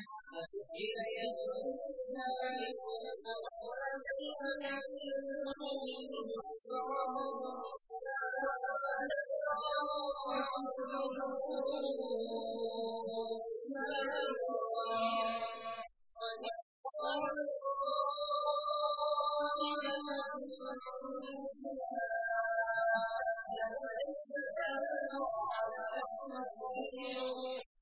فَسُجِّدَ يَدُهُ لِلسَّمَاءِ وَأَلْقَيْنَا مِن فَضْلِهِ وَسَقَاهُ الْغَوْثُ مَا أَسْقَاهُ قَائِلًا مِّنْ سُؤَالِهِ أَلَيْسَ هَٰذَا مَطْعَمَ أَهْلِ الْقُرَىٰ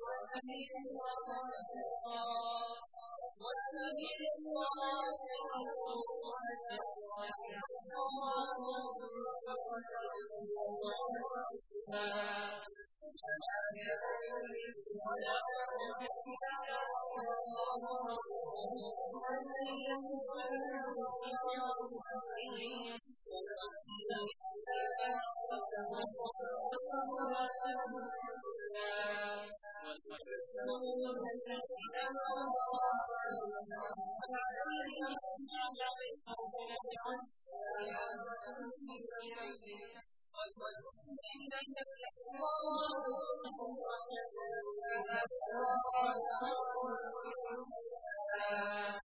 وَأَهْلِهِ وَمَا سَوَّاهُ وَاتَّقِ اللَّهَ إِنَّ اللَّهَ بِكُلِّ شَيْءٍ عَلِيمٌ مَا يَلْفِظُ مِن قَوْلٍ إِلَّا لَدَيْهِ رَقِيبٌ عَتِيدٌ وَنَفْسٍ مَّا كَسَبَتْ وَسَيَعْلَمُ مَنْ الْهُدَىٰ وَالْمُتَّقُونَ الَّذِينَ أَنْعَمَ عَلَيْهِمْ غَيْرُ مُسْتَكْبِرِينَ وَالَّذِينَ يَسْعَوْنَ فِي آيَاتِنَا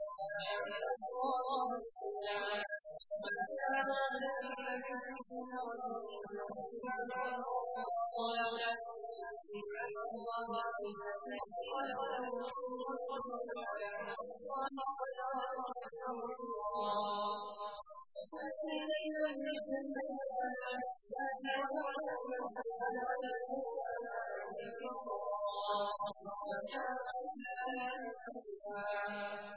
اللَّهُ غَفُورًا رَّحِيمًا وَإِذَا مَا أُنزِلَتْ سُورَةٌ وَكَانَ اللَّهُ قَدِيرًا وَالَّذِينَ يُؤْمِنُونَ بِآيَاتِ اللَّهِ وَيَتَّبِعُونَ مَا أُنزِلَ إِلَيْكَ مِن رَّبِّكَ وَإِقَامِ الصَّلَاةِ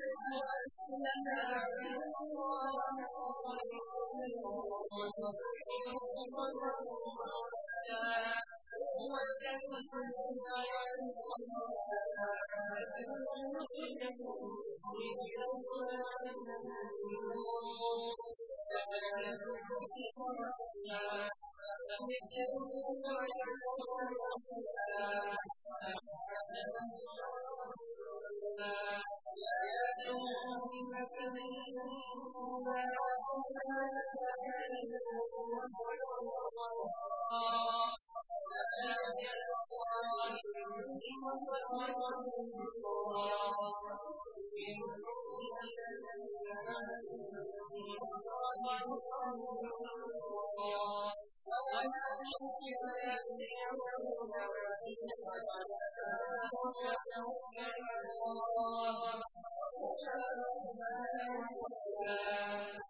أَنْ إِنَّ مَعِيَ رَبِّي سَيَهْدِينِ هُوَ الَّذِي أَنزَلَ عَلَيْكَ الْكِتَابَ لِتُخْرِجَ النَّاسَ مِنَ الظُّلُمَاتِ إِلَى النُّورِ بِإِذْنِكَ إِلَىٰ صِرَاطٍ مُّسْتَقِيمٍ لَّا يَأْتُوهُ بِبَاطِلٍ مِّن بَيْنِ يَدَيْهِ وَلَا مِنْ خَلْفِهِ وَلَا يَحِيطُونَ بِشَيْءٍ مِّن عِلْمِهِ إِلَّا بِمَا شَاءَ وَسِعَ كُرْسِيُّهُ السَّمَاوَاتِ وَالْأَرْضَ وَلَا يَئُودُهُ حِفْظُهُمَا وَهُوَ الْعَلِيُّ الْعَظِيمُ وَمَا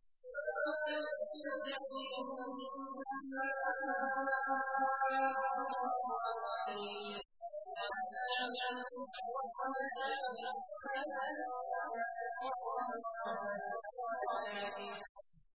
الَّذِي أَنزَلَ عَلَيْكَ الْكِتَابَ وَهُدًى لِّلنَّاسِ وَرَحْمَةً وَآيَةٌ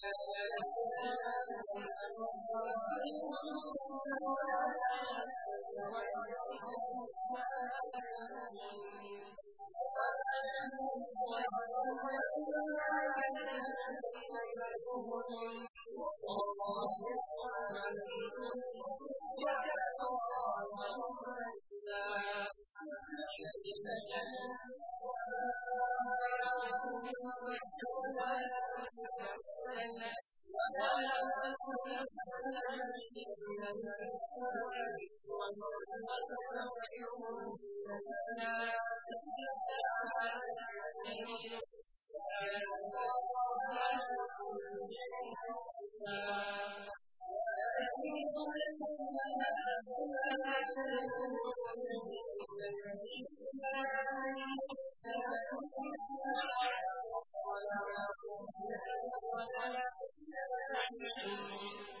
فَلَمَّا أَفَاقَ قَالَ آمَنتُ وَأَسْلَمْتُ وَكَفَرْتُ وَقَالَتْ حَوَارِيُّهُ وَدَعَا اللَّهَ رَبَّنَا لَبِئْسَ الْمَهِيدُ وَسَاءَتْ مِرْجِعُهَا وَمَسْتَقْرَّاهَا أَنزَلْنَا فِي الْكِتَابِ وَفَصَّلْنَا الْحُكْمَ لِلنَّاسِ لَعَلَّهُمْ يَتَّقُونَ وَآتَيْنَا الْقُرْآنَ هُدًى وَرَحْمَةً وَيَخَافُوا يَوْمًا كَانَ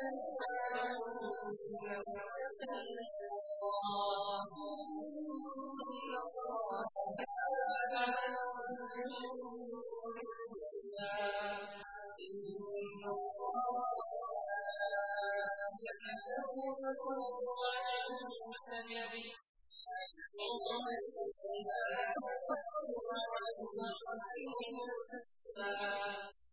إِنَّهُ عَلَيْهِم مُّقْتَدِرٌ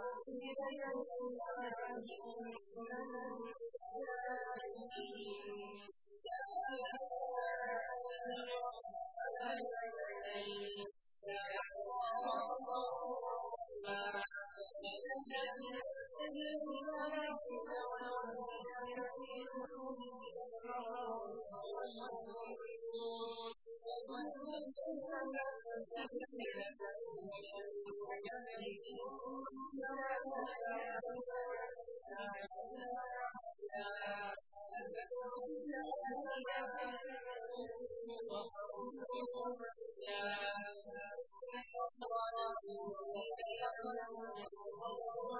أُرْسِلَ يَوْمَئِذٍ بِالسَّاحِرِينَ سَاءَ سَاعِرًا Yeah. وَالَّذِينَ آمَنُوا وَصَبَرُوا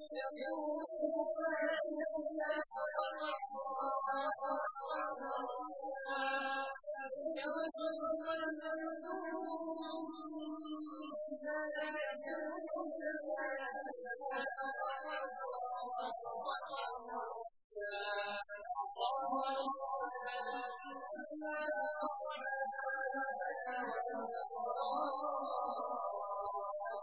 يَقُولُ أَإِنَّا لَنَصُرَّنَا أَصْحَابَ رَبِّنَا فَيَقُولُونَ إِنَّا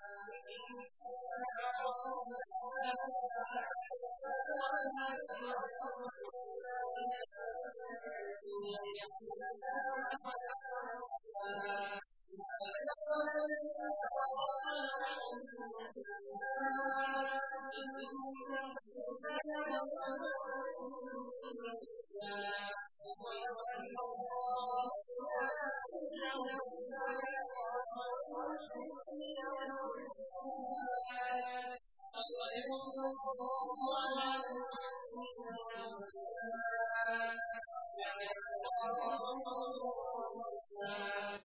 إِنَّ سُبْحَانَ رَبِّكَ رَبِّ الْعِزَّةِ عَمَّا يَصِفُونَ وَسُبْحَانَ رَبِّكَ رَبِّ الْعِزَّةِ عَمَّا يَصِفُونَ وَسُبْحَانَ رَبِّكَ رَبِّ الْعِزَّةِ